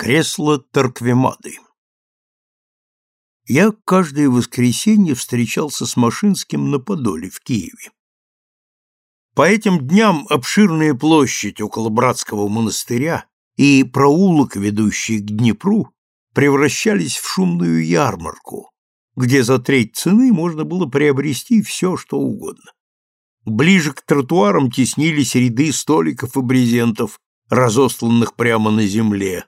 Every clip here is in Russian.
Кресло Торквемады Я каждое воскресенье встречался с Машинским на Подоле в Киеве. По этим дням обширная площадь около братского монастыря и проулок, ведущий к Днепру, превращались в шумную ярмарку, где за треть цены можно было приобрести все, что угодно. Ближе к тротуарам теснились ряды столиков и брезентов, разосланных прямо на земле,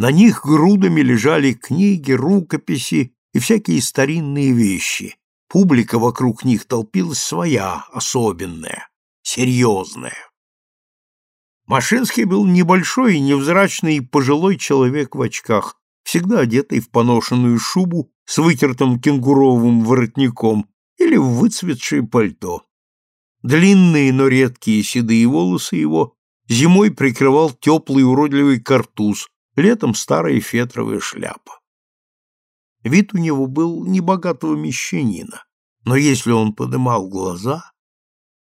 на них грудами лежали книги, рукописи и всякие старинные вещи. Публика вокруг них толпилась своя, особенная, серьезная. Машинский был небольшой и невзрачный пожилой человек в очках, всегда одетый в поношенную шубу с вытертым кенгуровым воротником или в выцветшее пальто. Длинные, но редкие седые волосы его зимой прикрывал теплый уродливый картуз, летом старая фетровая шляпа. Вид у него был небогатого мещанина, но если он подымал глаза,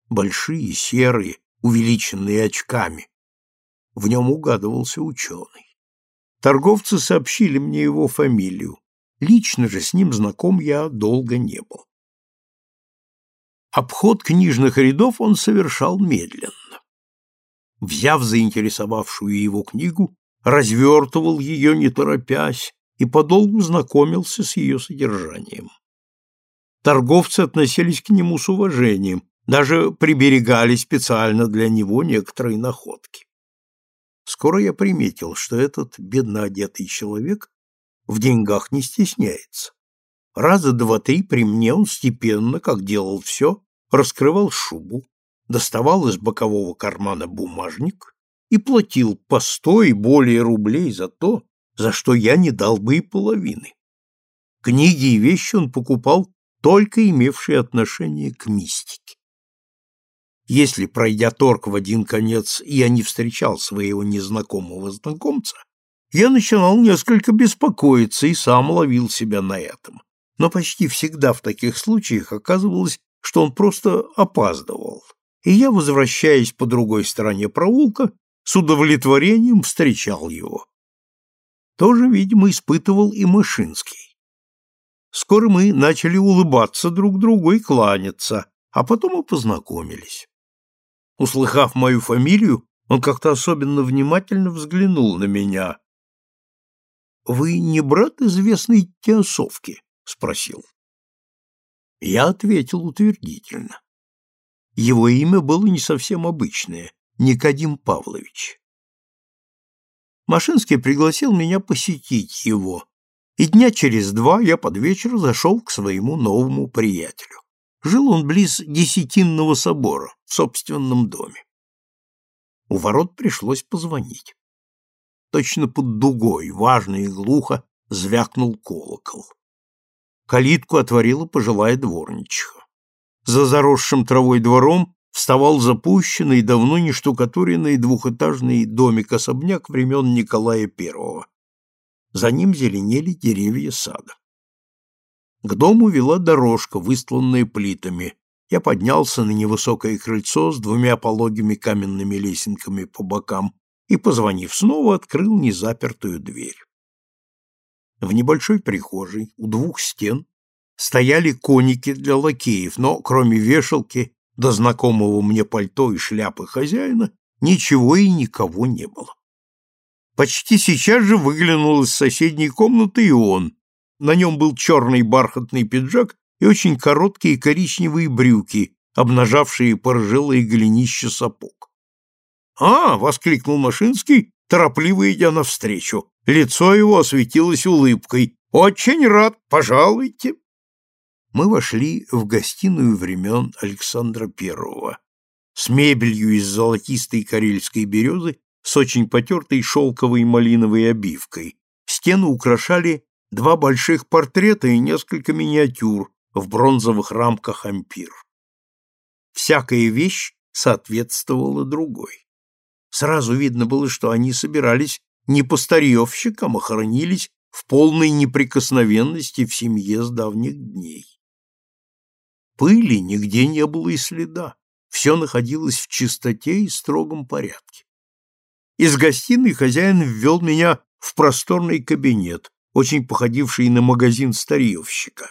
большие, серые, увеличенные очками, в нем угадывался ученый. Торговцы сообщили мне его фамилию, лично же с ним знаком я долго не был. Обход книжных рядов он совершал медленно. Взяв заинтересовавшую его книгу, развертывал ее не торопясь и подолгу знакомился с ее содержанием. Торговцы относились к нему с уважением, даже приберегали специально для него некоторые находки. Скоро я приметил, что этот бедно одетый человек в деньгах не стесняется. Раза два-три при мне он степенно, как делал все, раскрывал шубу, доставал из бокового кармана бумажник и платил по сто и более рублей за то, за что я не дал бы и половины. Книги и вещи он покупал только имевшие отношение к мистике. Если, пройдя торг в один конец, я не встречал своего незнакомого знакомца, я начинал несколько беспокоиться и сам ловил себя на этом. Но почти всегда в таких случаях оказывалось, что он просто опаздывал. И я, возвращаясь по другой стороне проулка, с удовлетворением встречал его. Тоже, видимо, испытывал и Мышинский. Скоро мы начали улыбаться друг другу и кланяться, а потом и познакомились. Услыхав мою фамилию, он как-то особенно внимательно взглянул на меня. «Вы не брат известной Теосовки?» — спросил. Я ответил утвердительно. Его имя было не совсем обычное Никодим Павлович. Машинский пригласил меня посетить его, и дня через два я под вечер зашел к своему новому приятелю. Жил он близ Десятинного собора, в собственном доме. У ворот пришлось позвонить. Точно под дугой, важно и глухо, звякнул колокол. Калитку отворила пожилая дворничиха. За заросшим травой двором вставал запущенный, давно не штукатуренный двухэтажный домик-особняк времен Николая I. За ним зеленели деревья сада. К дому вела дорожка, выстланная плитами. Я поднялся на невысокое крыльцо с двумя пологими каменными лесенками по бокам и, позвонив снова, открыл незапертую дверь. В небольшой прихожей у двух стен стояли коники для лакеев, но кроме вешалки до знакомого мне пальто и шляпы хозяина ничего и никого не было. Почти сейчас же выглянул из соседней комнаты и он. На нем был черный бархатный пиджак и очень короткие коричневые брюки, обнажавшие поржилые голенища сапог. «А!» — воскликнул Машинский, торопливо идя навстречу. Лицо его осветилось улыбкой. «Очень рад! Пожалуйте!» Мы вошли в гостиную времен Александра Первого с мебелью из золотистой карельской березы с очень потертой шелковой малиновой обивкой. Стены украшали два больших портрета и несколько миниатюр в бронзовых рамках ампир. Всякая вещь соответствовала другой. Сразу видно было, что они собирались не по старьевщикам, а хоронились в полной неприкосновенности в семье с давних дней. Пыли нигде не было и следа. Все находилось в чистоте и строгом порядке. Из гостиной хозяин ввел меня в просторный кабинет, очень походивший на магазин старьевщика.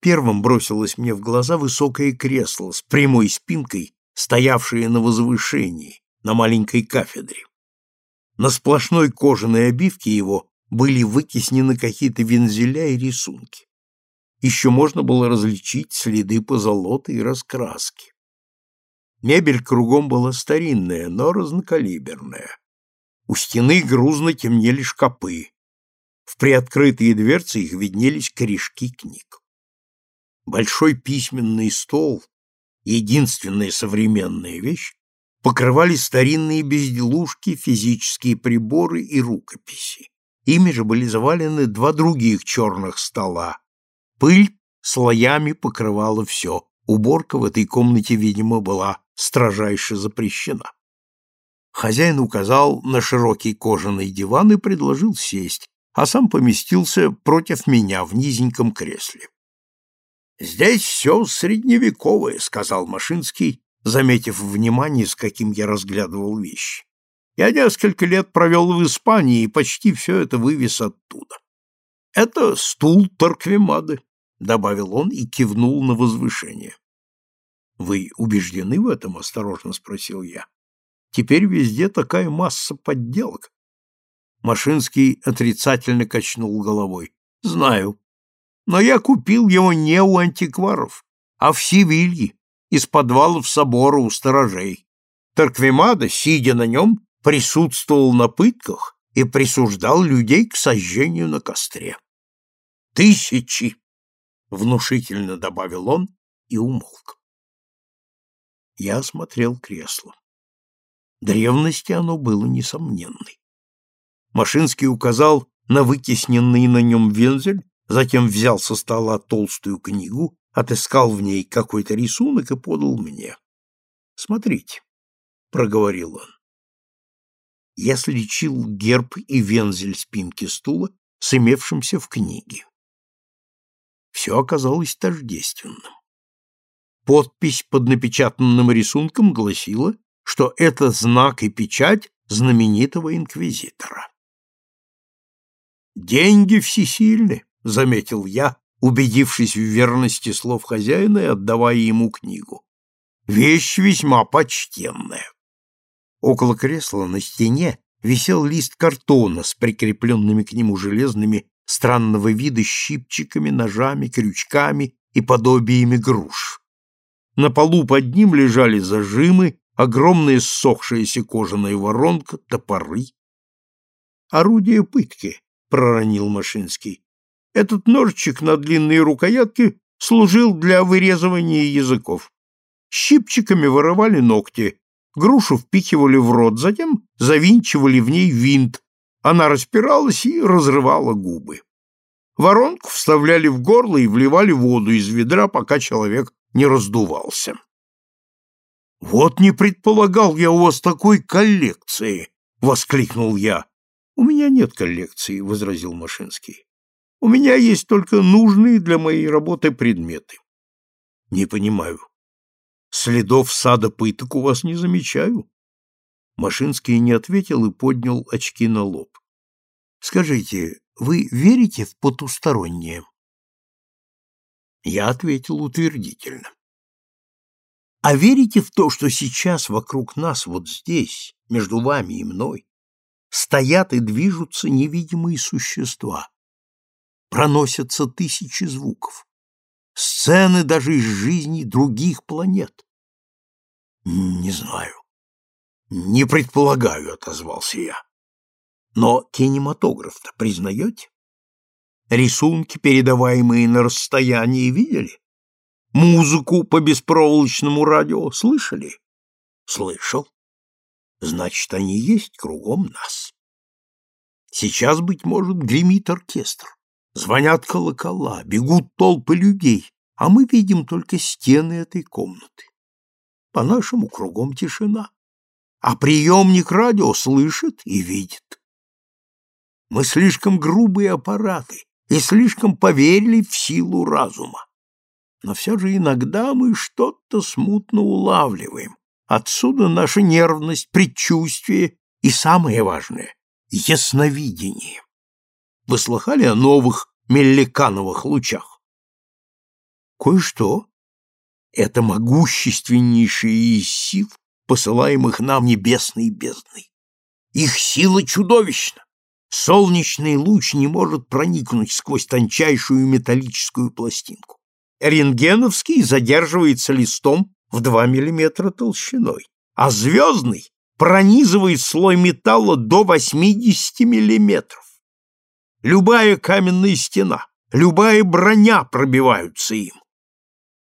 Первым бросилось мне в глаза высокое кресло с прямой спинкой, стоявшее на возвышении, на маленькой кафедре. На сплошной кожаной обивке его были вытеснены какие-то вензеля и рисунки. Еще можно было различить следы позолоты и раскраски. Мебель кругом была старинная, но разнокалиберная. У стены грузно темнели шкапы. В приоткрытые дверцы их виднелись корешки книг. Большой письменный стол, единственная современная вещь, покрывали старинные безделушки, физические приборы и рукописи. Ими же были завалены два других черных стола. Пыль слоями покрывала все. Уборка в этой комнате, видимо, была строжайше запрещена. Хозяин указал на широкий кожаный диван и предложил сесть, а сам поместился против меня в низеньком кресле. «Здесь все средневековое», — сказал Машинский, заметив внимание, с каким я разглядывал вещи. «Я несколько лет провел в Испании и почти все это вывез оттуда. Это стул Торквемады», — добавил он и кивнул на возвышение. «Вы убеждены в этом?» — осторожно спросил я. «Теперь везде такая масса подделок». Машинский отрицательно качнул головой. «Знаю. Но я купил его не у антикваров, а в Севилье, из подвалов собора у сторожей. Торквемада, сидя на нем, присутствовал на пытках и присуждал людей к сожжению на костре. «Тысячи!» — внушительно добавил он и умолк. Я осмотрел кресло. Древности оно было несомненной. Машинский указал на вытесненный на нем вензель, затем взял со стола толстую книгу, отыскал в ней какой-то рисунок и подал мне. «Смотрите», — проговорил он. Я сличил герб и вензель спинки стула с имевшимся в книге. Все оказалось тождественным. Подпись под напечатанным рисунком гласила, что это знак и печать знаменитого инквизитора. «Деньги всесильны», — заметил я, убедившись в верности слов хозяина и отдавая ему книгу. «Вещь весьма почтенная». Около кресла на стене висел лист картона с прикрепленными к нему железными странного вида щипчиками, ножами, крючками и подобиями груш. На полу под ним лежали зажимы, огромная ссохшаяся кожаная воронка, топоры. «Орудие пытки», — проронил Машинский. «Этот ножичек на длинной рукоятке служил для вырезывания языков. Щипчиками вырывали ногти, грушу впихивали в рот, затем завинчивали в ней винт. Она распиралась и разрывала губы. Воронку вставляли в горло и вливали воду из ведра, пока человек не раздувался. «Вот не предполагал я у вас такой коллекции!» — воскликнул я. «У меня нет коллекции», — возразил Машинский. «У меня есть только нужные для моей работы предметы». «Не понимаю. Следов сада пыток у вас не замечаю». Машинский не ответил и поднял очки на лоб. «Скажите, вы верите в потустороннее?» Я ответил утвердительно. А верите в то, что сейчас вокруг нас, вот здесь, между вами и мной, стоят и движутся невидимые существа? Проносятся тысячи звуков, сцены даже из жизни других планет. Не знаю. Не предполагаю, отозвался я. Но кинематограф-то признаете? Рисунки, передаваемые на расстоянии, видели? Музыку по беспроволочному радио слышали? Слышал. Значит, они есть кругом нас. Сейчас, быть может, гремит оркестр. Звонят колокола, бегут толпы людей, а мы видим только стены этой комнаты. По-нашему кругом тишина. А приемник радио слышит и видит. Мы слишком грубые аппараты, и слишком поверили в силу разума. Но все же иногда мы что-то смутно улавливаем. Отсюда наша нервность, предчувствие и, самое важное, ясновидение. Вы слыхали о новых мелликановых лучах? Кое-что. Это могущественнейшие из сил, посылаемых нам небесной бездной. Их сила чудовищна. Солнечный луч не может проникнуть сквозь тончайшую металлическую пластинку. Рентгеновский задерживается листом в 2 мм толщиной, а звездный пронизывает слой металла до 80 мм. Любая каменная стена, любая броня пробиваются им.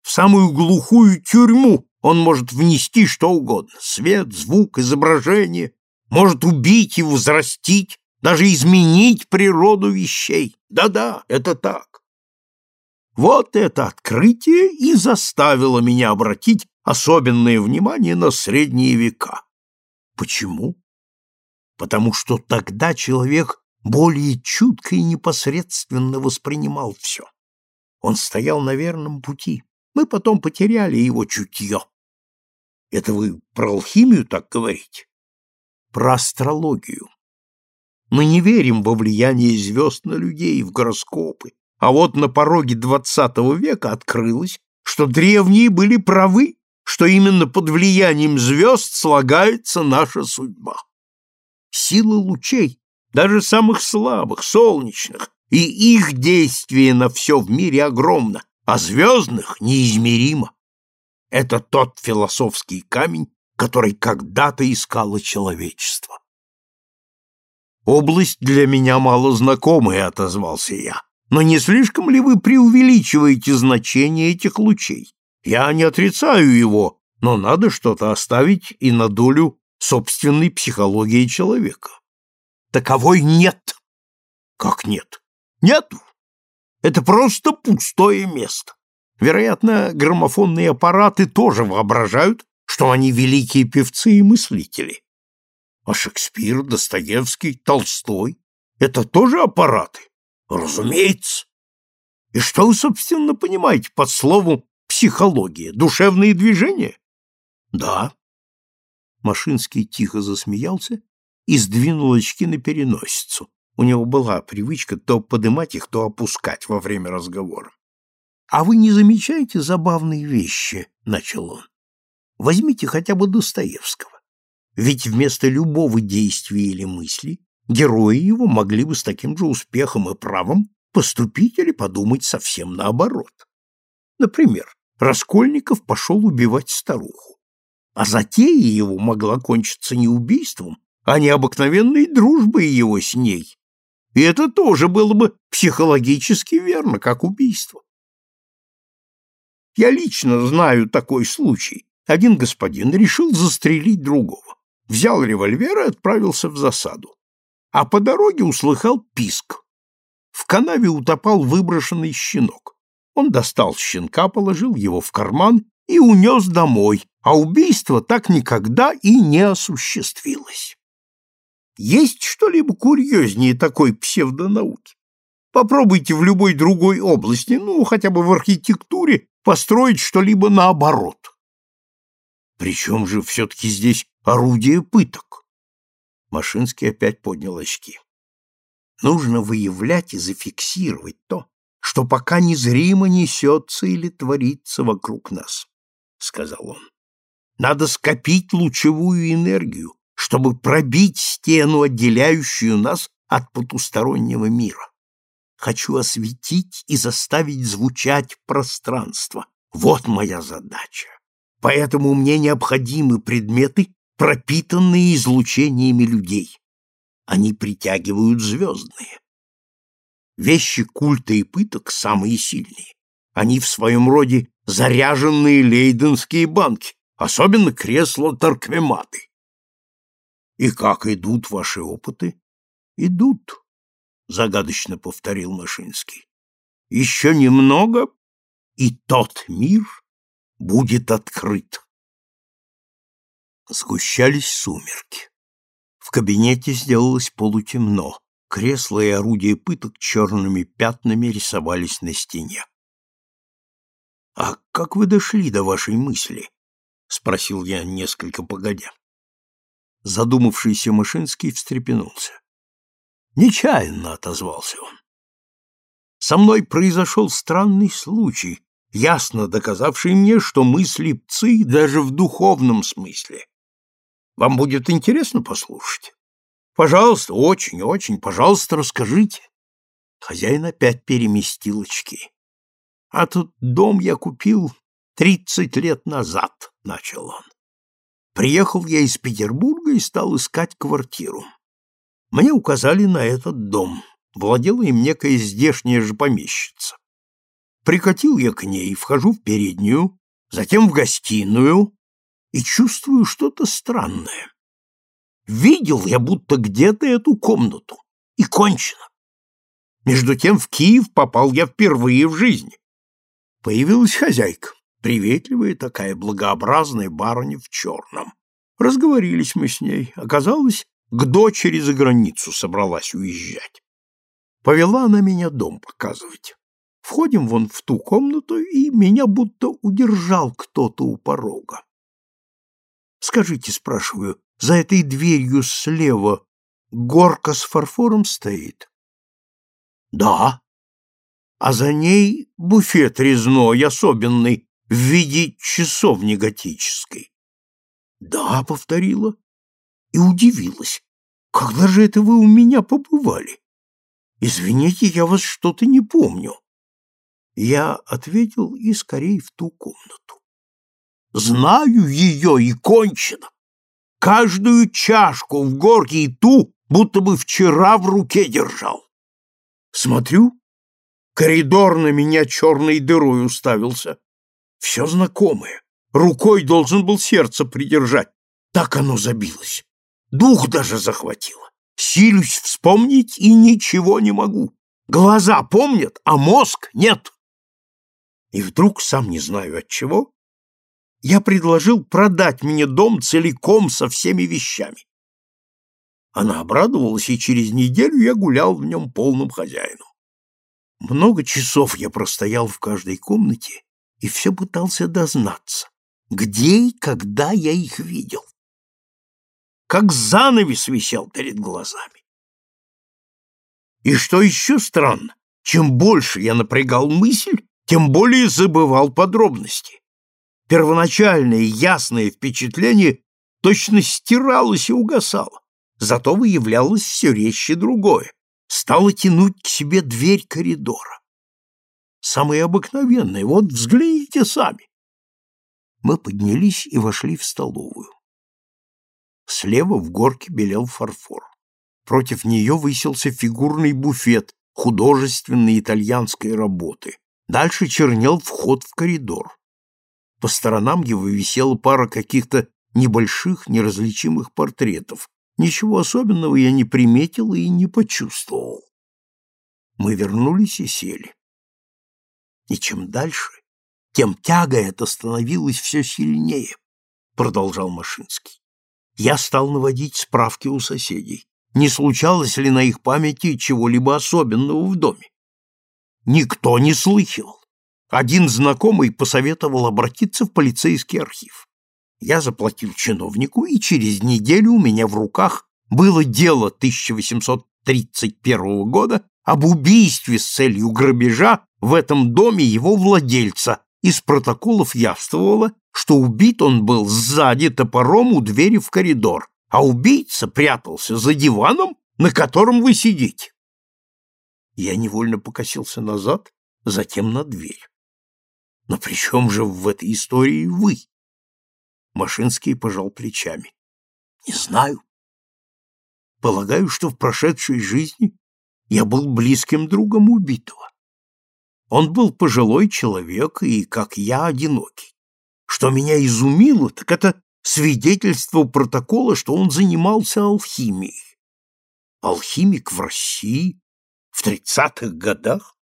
В самую глухую тюрьму он может внести что угодно — свет, звук, изображение, может убить и возрастить, даже изменить природу вещей. Да-да, это так. Вот это открытие и заставило меня обратить особенное внимание на средние века. Почему? Потому что тогда человек более чутко и непосредственно воспринимал все. Он стоял на верном пути. Мы потом потеряли его чутье. Это вы про алхимию так говорите? Про астрологию. Мы не верим во влияние звезд на людей, в гороскопы. А вот на пороге двадцатого века открылось, что древние были правы, что именно под влиянием звезд слагается наша судьба. Сила лучей, даже самых слабых, солнечных, и их действие на все в мире огромно, а звездных неизмеримо. Это тот философский камень, который когда-то искало человечество. «Область для меня мало знакомая», — отозвался я. «Но не слишком ли вы преувеличиваете значение этих лучей? Я не отрицаю его, но надо что-то оставить и на долю собственной психологии человека». «Таковой нет». «Как нет?» «Нету. Это просто пустое место. Вероятно, граммофонные аппараты тоже воображают, что они великие певцы и мыслители. А Шекспир, Достоевский, Толстой — это тоже аппараты? Разумеется. И что вы, собственно, понимаете под словом «психология»? Душевные движения? Да. Машинский тихо засмеялся и сдвинул очки на переносицу. У него была привычка то поднимать их, то опускать во время разговора. «А вы не замечаете забавные вещи?» — начал он. «Возьмите хотя бы Достоевского. Ведь вместо любого действия или мысли герои его могли бы с таким же успехом и правом поступить или подумать совсем наоборот. Например, Раскольников пошел убивать старуху, а затея его могла кончиться не убийством, а необыкновенной дружбой его с ней. И это тоже было бы психологически верно, как убийство. Я лично знаю такой случай. Один господин решил застрелить другого взял револьвер и отправился в засаду. А по дороге услыхал писк. В канаве утопал выброшенный щенок. Он достал щенка, положил его в карман и унес домой, а убийство так никогда и не осуществилось. Есть что-либо курьезнее такой псевдонауки? Попробуйте в любой другой области, ну, хотя бы в архитектуре, построить что-либо наоборот. Причем же все-таки здесь орудие пыток? Машинский опять поднял очки. Нужно выявлять и зафиксировать то, что пока незримо несется или творится вокруг нас, — сказал он. Надо скопить лучевую энергию, чтобы пробить стену, отделяющую нас от потустороннего мира. Хочу осветить и заставить звучать пространство. Вот моя задача. Поэтому мне необходимы предметы, пропитанные излучениями людей. Они притягивают звездные. Вещи культа и пыток самые сильные. Они в своем роде заряженные лейденские банки, особенно кресло Тарквематы. И как идут ваши опыты? Идут, загадочно повторил Машинский. Еще немного, и тот мир будет открыт. Сгущались сумерки. В кабинете сделалось полутемно. Кресла и орудия пыток черными пятнами рисовались на стене. — А как вы дошли до вашей мысли? — спросил я несколько погодя. Задумавшийся Мышинский встрепенулся. Нечаянно отозвался он. Со мной произошел странный случай, ясно доказавший мне, что мы слепцы даже в духовном смысле. Вам будет интересно послушать? Пожалуйста, очень, очень, пожалуйста, расскажите. Хозяин опять переместил очки. А тут дом я купил тридцать лет назад, начал он. Приехал я из Петербурга и стал искать квартиру. Мне указали на этот дом. Владела им некая здешняя же помещица. Прикатил я к ней, вхожу в переднюю, затем в гостиную и чувствую что-то странное. Видел я будто где-то эту комнату, и кончено. Между тем в Киев попал я впервые в жизни. Появилась хозяйка, приветливая такая благообразная барыня в черном. Разговорились мы с ней. Оказалось, к дочери за границу собралась уезжать. Повела она меня дом показывать. Входим вон в ту комнату, и меня будто удержал кто-то у порога. Скажите, спрашиваю, за этой дверью слева горка с фарфором стоит? Да. А за ней буфет резной, особенный, в виде часовни готической. Да, повторила и удивилась. Когда же это вы у меня побывали? Извините, я вас что-то не помню. Я ответил и скорее в ту комнату. Знаю ее и кончено. Каждую чашку в горке и ту, будто бы вчера в руке держал. Смотрю, коридор на меня черной дырой уставился. Все знакомое. Рукой должен был сердце придержать. Так оно забилось. Дух даже захватило. Силюсь вспомнить и ничего не могу. Глаза помнят, а мозг нет. И вдруг, сам не знаю от чего, я предложил продать мне дом целиком со всеми вещами. Она обрадовалась, и через неделю я гулял в нем полным хозяином. Много часов я простоял в каждой комнате и все пытался дознаться, где и когда я их видел. Как занавес висел перед глазами. И что еще странно, чем больше я напрягал мысль, тем более забывал подробности. Первоначальное ясное впечатление точно стиралось и угасало, зато выявлялось все резче другое, стало тянуть к себе дверь коридора. Самое обыкновенное, вот взгляните сами. Мы поднялись и вошли в столовую. Слева в горке белел фарфор. Против нее высился фигурный буфет художественной итальянской работы. Дальше чернел вход в коридор. По сторонам его висела пара каких-то небольших, неразличимых портретов. Ничего особенного я не приметил и не почувствовал. Мы вернулись и сели. И чем дальше, тем тяга эта становилась все сильнее, продолжал Машинский. Я стал наводить справки у соседей. Не случалось ли на их памяти чего-либо особенного в доме? Никто не слыхивал. Один знакомый посоветовал обратиться в полицейский архив. Я заплатил чиновнику, и через неделю у меня в руках было дело 1831 года об убийстве с целью грабежа в этом доме его владельца. Из протоколов явствовало, что убит он был сзади топором у двери в коридор, а убийца прятался за диваном, на котором вы сидите. Я невольно покосился назад, затем на дверь. Но при чем же в этой истории вы? Машинский пожал плечами. Не знаю. Полагаю, что в прошедшей жизни я был близким другом убитого. Он был пожилой человек и, как я, одинокий. Что меня изумило, так это свидетельство протокола, что он занимался алхимией. Алхимик в России в тридцатых годах?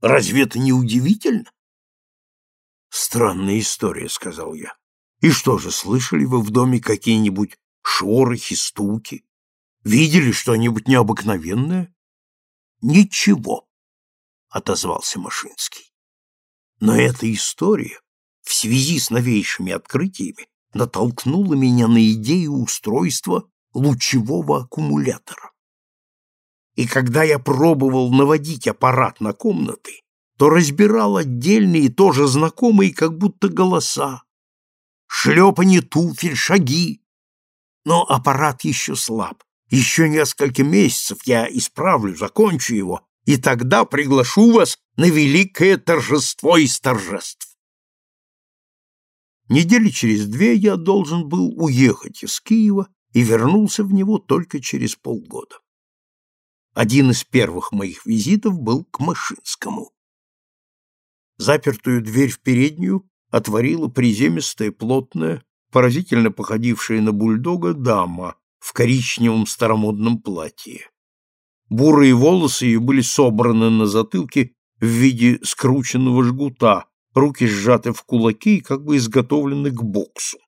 Разве это не удивительно? Странная история, сказал я. И что же, слышали вы в доме какие-нибудь шорохи, стуки? Видели что-нибудь необыкновенное? Ничего, отозвался Машинский. Но эта история в связи с новейшими открытиями натолкнула меня на идею устройства лучевого аккумулятора. и когда я пробовал наводить аппарат на комнаты, то разбирал отдельные, тоже знакомые, как будто голоса. Шлепанье туфель, шаги. Но аппарат еще слаб. Еще несколько месяцев я исправлю, закончу его, и тогда приглашу вас на великое торжество из торжеств. Недели через две я должен был уехать из Киева и вернулся в него только через полгода. Один из первых моих визитов был к Машинскому. Запертую дверь в переднюю отворила приземистая, плотная, поразительно походившая на бульдога дама в коричневом старомодном платье. Бурые волосы ее были собраны на затылке в виде скрученного жгута, руки сжаты в кулаки и как бы изготовлены к боксу.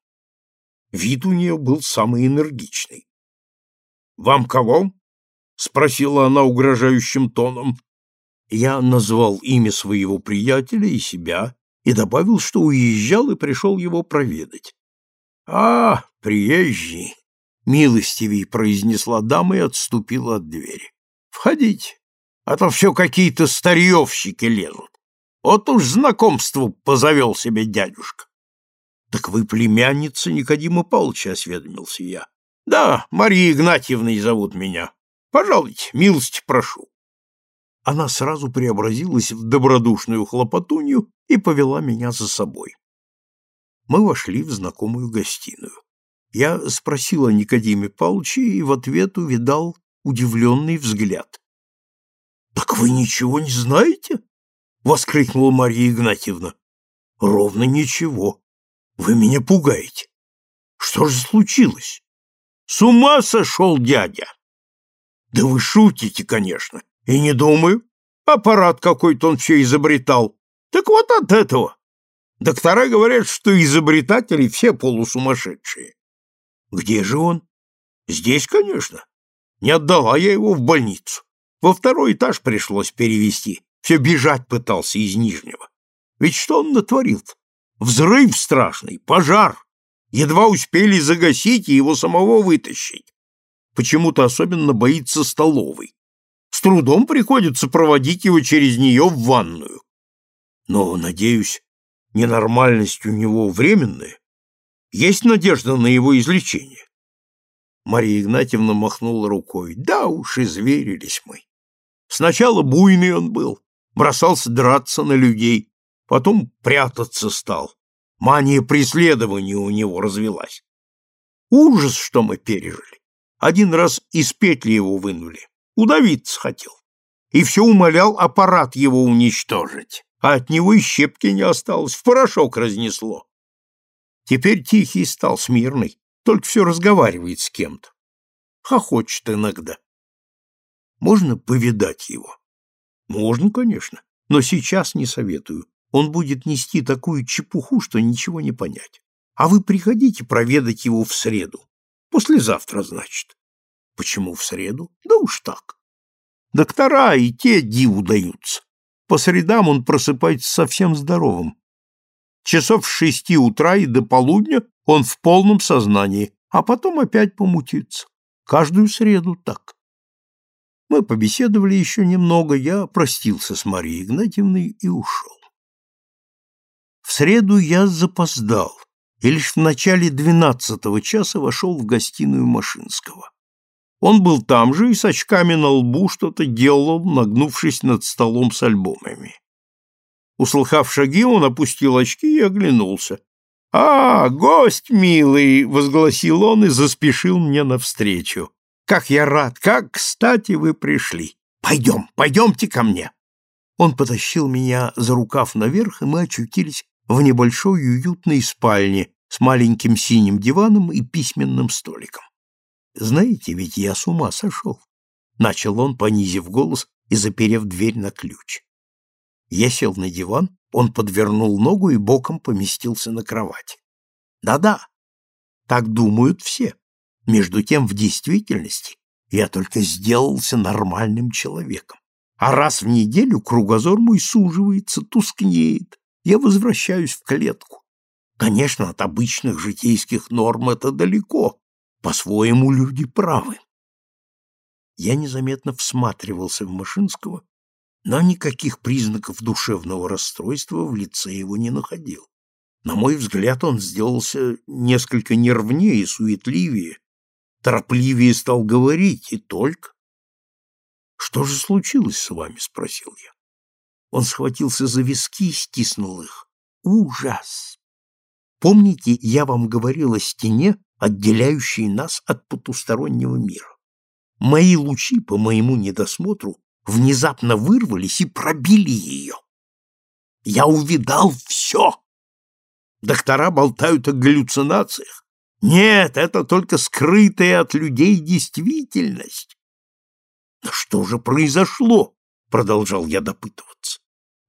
Вид у нее был самый энергичный. «Вам кого?» — спросила она угрожающим тоном. Я назвал имя своего приятеля и себя и добавил, что уезжал и пришел его проведать. — А, приезжий! — милостивей произнесла дама и отступила от двери. — Входите, а то все какие-то старьевщики лезут. Вот уж знакомство позавел себе дядюшка. — Так вы племянница Никодима Павловича, — осведомился я. — Да, Мария Игнатьевна зовут меня. Пожалуйте, милости прошу она сразу преобразилась в добродушную хлопотунью и повела меня за собой. Мы вошли в знакомую гостиную. Я спросил о Никодиме Павловиче и в ответ увидал удивленный взгляд. — Так вы ничего не знаете? — воскликнула Мария Игнатьевна. — Ровно ничего. Вы меня пугаете. Что же случилось? С ума сошел дядя! — Да вы шутите, конечно. И не думаю. Аппарат какой-то он все изобретал. Так вот от этого. Доктора говорят, что изобретатели все полусумасшедшие. Где же он? Здесь, конечно. Не отдала я его в больницу. Во второй этаж пришлось перевести. Все бежать пытался из Нижнего. Ведь что он натворил? Взрыв страшный, пожар. Едва успели загасить и его самого вытащить. Почему-то особенно боится столовой. С трудом приходится проводить его через нее в ванную. Но, надеюсь, ненормальность у него временная. Есть надежда на его излечение. Мария Игнатьевна махнула рукой. Да уж, изверились мы. Сначала буйный он был, бросался драться на людей, потом прятаться стал. Мания преследования у него развелась. Ужас, что мы пережили. Один раз из петли его вынули. Удавиться хотел. И все умолял аппарат его уничтожить, а от него и щепки не осталось, в порошок разнесло. Теперь тихий стал, смирный, только все разговаривает с кем-то. Хохочет иногда. Можно повидать его? Можно, конечно, но сейчас не советую. Он будет нести такую чепуху, что ничего не понять. А вы приходите проведать его в среду. Послезавтра, значит. Почему в среду? Да уж так. Доктора и те диву даются. По средам он просыпается совсем здоровым. Часов с шести утра и до полудня он в полном сознании, а потом опять помутится. Каждую среду так. Мы побеседовали еще немного, я простился с Марией Игнатьевной и ушел. В среду я запоздал и лишь в начале двенадцатого часа вошел в гостиную Машинского. Он был там же и с очками на лбу что-то делал, нагнувшись над столом с альбомами. Услыхав шаги, он опустил очки и оглянулся. «А, гость милый!» — возгласил он и заспешил мне навстречу. «Как я рад! Как кстати вы пришли! Пойдем, пойдемте ко мне!» Он потащил меня за рукав наверх, и мы очутились в небольшой уютной спальне с маленьким синим диваном и письменным столиком. Знаете, ведь я с ума сошел. Начал он, понизив голос и заперев дверь на ключ. Я сел на диван, он подвернул ногу и боком поместился на кровати. Да-да, так думают все. Между тем, в действительности, я только сделался нормальным человеком. А раз в неделю кругозор мой суживается, тускнеет. Я возвращаюсь в клетку. Конечно, от обычных житейских норм это далеко, по-своему люди правы. Я незаметно всматривался в Машинского, но никаких признаков душевного расстройства в лице его не находил. На мой взгляд, он сделался несколько нервнее и суетливее, торопливее стал говорить, и только. «Что же случилось с вами?» — спросил я. Он схватился за виски и стиснул их. «Ужас! Помните, я вам говорил о стене, отделяющей нас от потустороннего мира? Мои лучи, по моему недосмотру, внезапно вырвались и пробили ее. Я увидал все. Доктора болтают о галлюцинациях. Нет, это только скрытая от людей действительность. Но что же произошло? Продолжал я допытываться.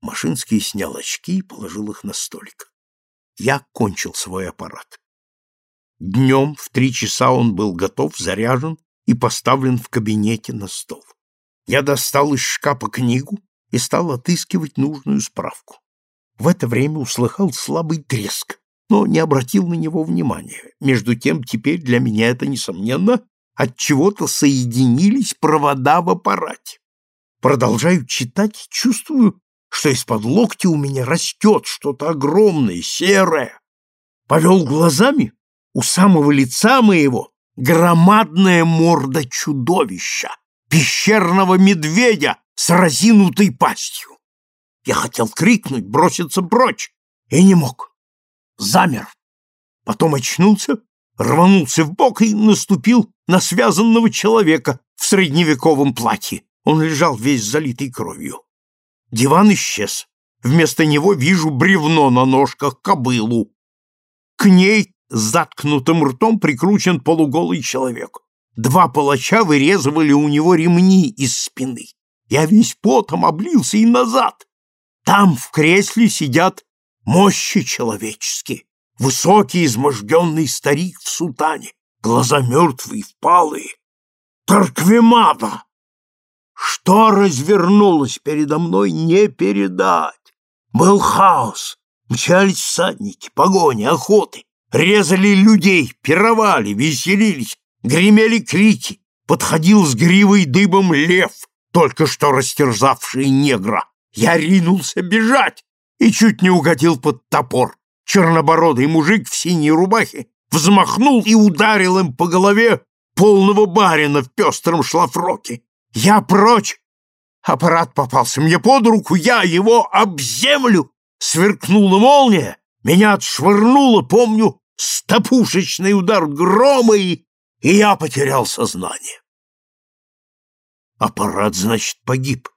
Машинский снял очки и положил их на столик. Я кончил свой аппарат. Днем в три часа он был готов, заряжен и поставлен в кабинете на стол. Я достал из шкафа книгу и стал отыскивать нужную справку. В это время услыхал слабый треск, но не обратил на него внимания. Между тем, теперь для меня это, несомненно, от чего-то соединились провода в аппарате. Продолжаю читать, чувствую, что из-под локтя у меня растет что-то огромное, серое. Повел глазами, у самого лица моего громадная морда чудовища, пещерного медведя с разинутой пастью. Я хотел крикнуть, броситься прочь, и не мог. Замер. Потом очнулся, рванулся в бок и наступил на связанного человека в средневековом платье. Он лежал весь залитый кровью. Диван исчез. Вместо него вижу бревно на ножках, кобылу. К ней заткнутым ртом прикручен полуголый человек. Два палача вырезывали у него ремни из спины. Я весь потом облился и назад. Там в кресле сидят мощи человеческие. Высокий изможденный старик в сутане, глаза мертвые, впалые. Тарквемада! Что развернулось передо мной, не передать. Был хаос. Мчались всадники, погони, охоты. Резали людей, пировали, веселились, гремели крики. Подходил с гривой дыбом лев, только что растерзавший негра. Я ринулся бежать и чуть не угодил под топор. Чернобородый мужик в синей рубахе взмахнул и ударил им по голове полного барина в пестром шлафроке. Я прочь! Аппарат попался мне под руку, я его об землю! Сверкнула молния, меня отшвырнуло, помню, стопушечный удар грома, и, и я потерял сознание. Аппарат, значит, погиб.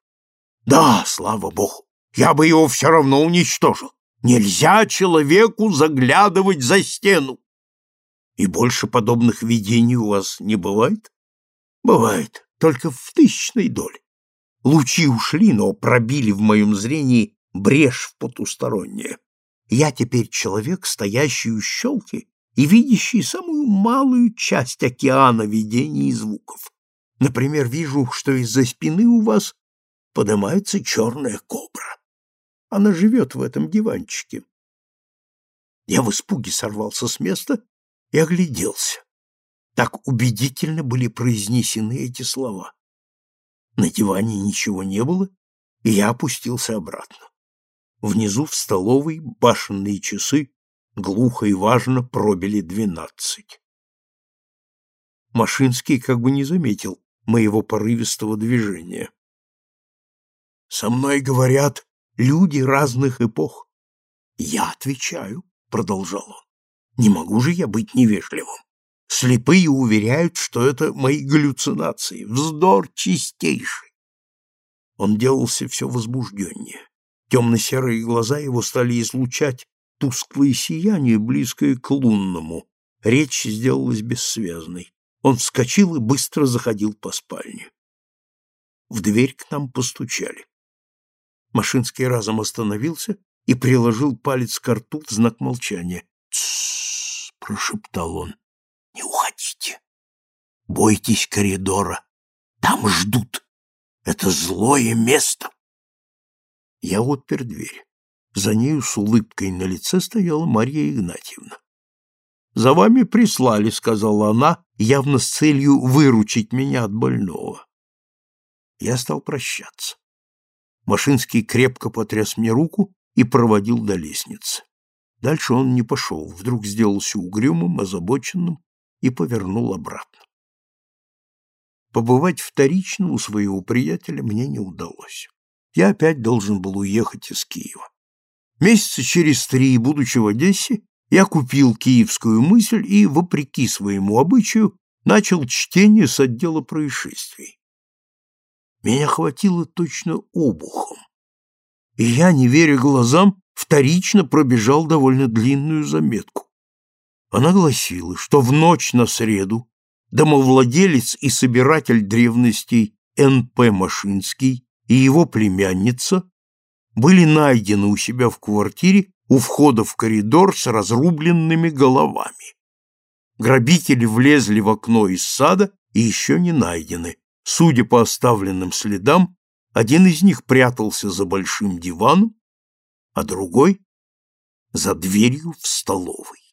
Да, слава богу, я бы его все равно уничтожил. Нельзя человеку заглядывать за стену. И больше подобных видений у вас не бывает? Бывает, только в тысячной доле. Лучи ушли, но пробили в моем зрении брешь в потустороннее. Я теперь человек, стоящий у щелки и видящий самую малую часть океана видений и звуков. Например, вижу, что из-за спины у вас поднимается черная кобра. Она живет в этом диванчике. Я в испуге сорвался с места и огляделся. Так убедительно были произнесены эти слова. На диване ничего не было, и я опустился обратно. Внизу в столовой башенные часы глухо и важно пробили двенадцать. Машинский как бы не заметил моего порывистого движения. Со мной говорят люди разных эпох. Я отвечаю, продолжал он. Не могу же я быть невежливым. Слепые уверяют, что это мои галлюцинации, вздор чистейший. Он делался все возбужденнее. Темно-серые глаза его стали излучать тусклое сияние, близкое к лунному. Речь сделалась бессвязной. Он вскочил и быстро заходил по спальне. В дверь к нам постучали. Машинский разом остановился и приложил палец к рту в знак молчания. «Тссс!» — прошептал он. «Не уходите! Бойтесь коридора! Там ждут! Это злое место!» Я отпер дверь. За нею с улыбкой на лице стояла Марья Игнатьевна. «За вами прислали», — сказала она, явно с целью выручить меня от больного. Я стал прощаться. Машинский крепко потряс мне руку и проводил до лестницы. Дальше он не пошел, вдруг сделался угрюмым, озабоченным и повернул обратно. Побывать вторично у своего приятеля мне не удалось. Я опять должен был уехать из Киева. Месяца через три, будучи в Одессе, я купил киевскую мысль и, вопреки своему обычаю, начал чтение с отдела происшествий. Меня хватило точно обухом, и я, не веря глазам, вторично пробежал довольно длинную заметку. Она гласила, что в ночь на среду домовладелец и собиратель древностей Н.П. Машинский и его племянница были найдены у себя в квартире у входа в коридор с разрубленными головами. Грабители влезли в окно из сада и еще не найдены. Судя по оставленным следам, один из них прятался за большим диваном, а другой — за дверью в столовой.